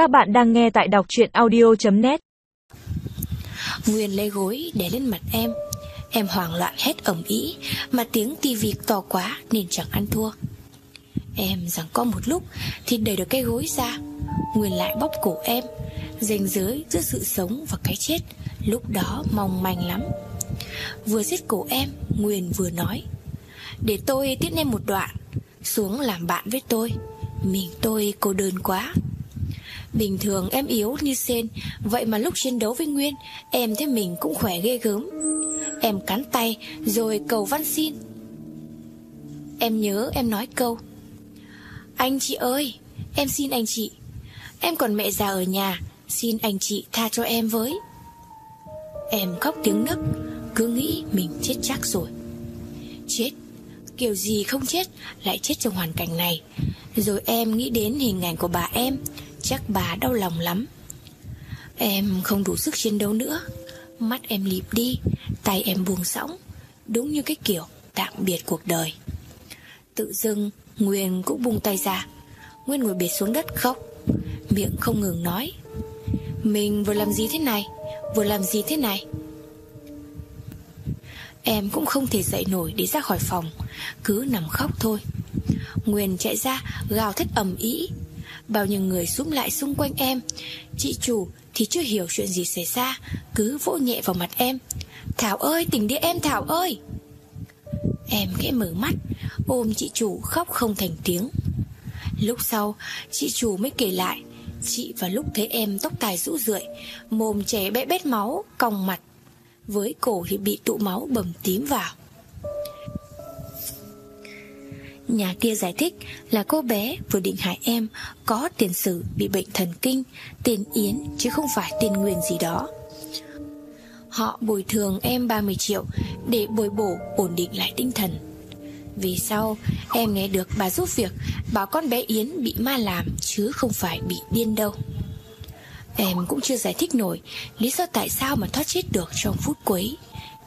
Các bạn đang nghe tại đọc chuyện audio.net Nguyên lấy gối để lên mặt em. Em hoảng loạn hét ẩm ý Mà tiếng tivi to quá nên chẳng ăn thua. Em rằng có một lúc Thì đẩy được cái gối ra. Nguyên lại bóp cổ em, ranh giới giữa sự sống và cái chết, Lúc đó mong manh lắm. Vừa giết cổ em, Nguyên vừa nói, Để tôi tiết em một đoạn, Xuống làm bạn với tôi. Mình tôi cô đơn quá. Bình thường em yếu như sen, Vậy mà lúc chiến đấu với Nguyên, Em thấy mình cũng khỏe ghê gớm. Em cắn tay, rồi cầu văn xin. Em nhớ em nói câu, Anh chị ơi, Em xin anh chị. Em còn mẹ già ở nhà, Xin anh chị tha cho em với. Em khóc tiếng nấc Cứ nghĩ mình chết chắc rồi. Chết? Kiểu gì không chết, Lại chết trong hoàn cảnh này. Rồi em nghĩ đến hình ảnh của bà em. Chắc bà đau lòng lắm. Em không đủ sức chiến đấu nữa. Mắt em lịp đi, Tay em buông sõng Đúng như cái kiểu tạm biệt cuộc đời. Tự dưng, Nguyên cũng buông tay ra. Nguyên ngồi bệt xuống đất khóc. Miệng không ngừng nói. Mình vừa làm gì thế này? Vừa làm gì thế này? Em cũng không thể dậy nổi để ra khỏi phòng. Cứ nằm khóc thôi. Nguyên chạy ra, gào thét ầm ĩ. Bao nhiêu người xúm lại xung quanh em. Chị chủ thì chưa hiểu chuyện gì xảy ra, Cứ vỗ nhẹ vào mặt em. Thảo ơi tỉnh đi em, Thảo ơi! Em khẽ mở mắt, Ôm chị chủ khóc không thành tiếng. Lúc sau, Chị chủ mới kể lại. Chị vào lúc thấy em tóc tài rũ rượi, Mồm trẻ bẽ bét máu, Còng mặt. Với cổ thì bị tụ máu bầm tím vào. Nhà kia giải thích là cô bé vừa định hại em có tiền sử bị bệnh thần kinh, tiền Yến chứ không phải tiền Nguyên gì đó. Họ bồi thường em 30 triệu để bồi bổ ổn định lại tinh thần. Vì sau em nghe được bà giúp việc bảo con bé Yến bị ma làm chứ không phải bị điên đâu. Em cũng chưa giải thích nổi lý do tại sao mà thoát chết được trong phút cuối.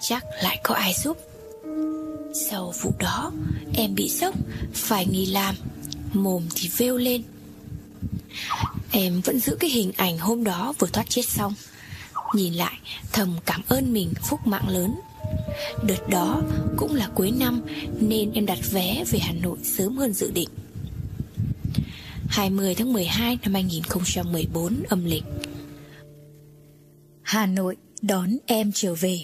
Chắc lại có ai giúp. Sau vụ đó, Em bị sốc, Phải nghỉ làm, Mồm thì vêu lên. Em vẫn giữ cái hình ảnh hôm đó vừa thoát chết xong. Nhìn lại, thầm cảm ơn mình, phúc mạng lớn. Đợt đó cũng là cuối năm Nên em đặt vé về Hà Nội sớm hơn dự định. 20 tháng 12 năm 2014 âm lịch. Hà Nội đón em trở về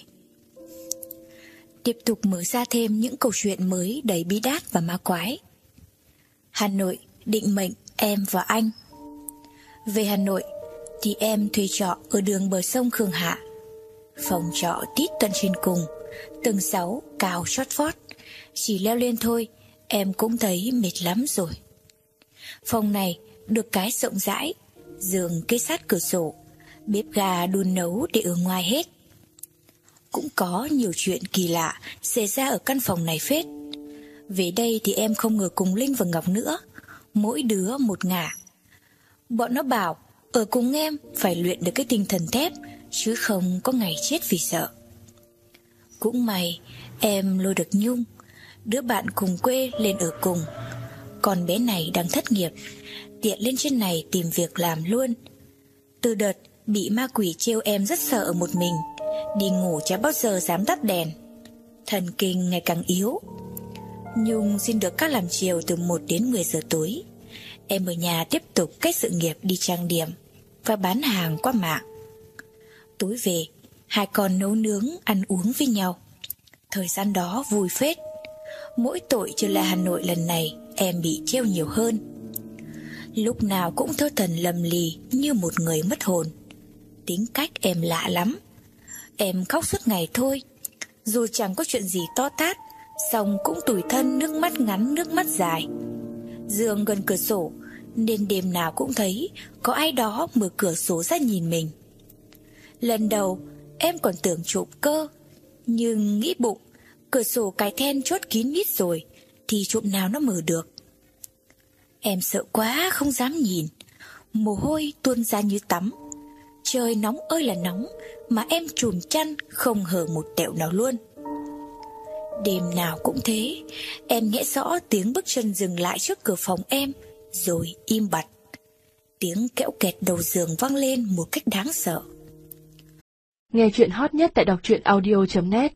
tiếp tục mở ra thêm những câu chuyện mới đầy bí đát và ma quái. Hà Nội định mệnh em và anh. Về Hà Nội thì em thuê trọ ở đường bờ sông Khương Hạ. Phòng trọ tít tận trên cùng, tầng 6 cao chót vót. Chỉ leo lên thôi, em cũng thấy mệt lắm rồi. Phòng này được cái rộng rãi, giường kê sát cửa sổ, bếp gà đun nấu để ở ngoài hết cũng có nhiều chuyện kỳ lạ xảy ra ở căn phòng này phết. Về đây thì em không ngờ cùng Linh và Ngọc nữa, mỗi đứa một ngả. Bọn nó bảo, ở cùng em phải luyện được cái tinh thần thép, chứ không có ngày chết vì sợ. Cũng may, em lôi được Nhung, đứa bạn cùng quê lên ở cùng. Còn bé này đang thất nghiệp, tiện lên trên này tìm việc làm luôn. Từ đợt bị ma quỷ trêu em rất sợ ở một mình, Đi ngủ chả bao giờ dám tắt đèn. Thần kinh ngày càng yếu. Nhung xin được các làm chiều từ 1 đến 10 giờ tối. Em ở nhà tiếp tục cách sự nghiệp đi trang điểm Và bán hàng qua mạng. Tối về, Hai con nấu nướng ăn uống với nhau. Thời gian đó vui phết. Mỗi tội trở lại Hà Nội lần này, Em bị treo nhiều hơn. Lúc nào cũng thơ thần lầm lì Như một người mất hồn. Tính cách em lạ lắm. Em khóc suốt ngày thôi. Dù chẳng có chuyện gì to tát Xong cũng tủi thân nước mắt ngắn, nước mắt dài. Giường gần cửa sổ, Nên đêm nào cũng thấy Có ai đó mở cửa sổ ra nhìn mình. Lần đầu, Em còn tưởng trộm cơ, Nhưng nghĩ bụng, Cửa sổ cái then chốt kín mít rồi, Thì trộm nào nó mở được. Em sợ quá, không dám nhìn. Mồ hôi tuôn ra như tắm. Trời nóng ơi là nóng, Mà em chùm chăn không hở một tẹo nào luôn. Đêm nào cũng thế, Em nghe rõ tiếng bước chân dừng lại trước cửa phòng em, Rồi im bặt. Tiếng kẽo kẹt đầu giường vang lên một cách đáng sợ. Nghe chuyện hot nhất tại đọc truyện audio.net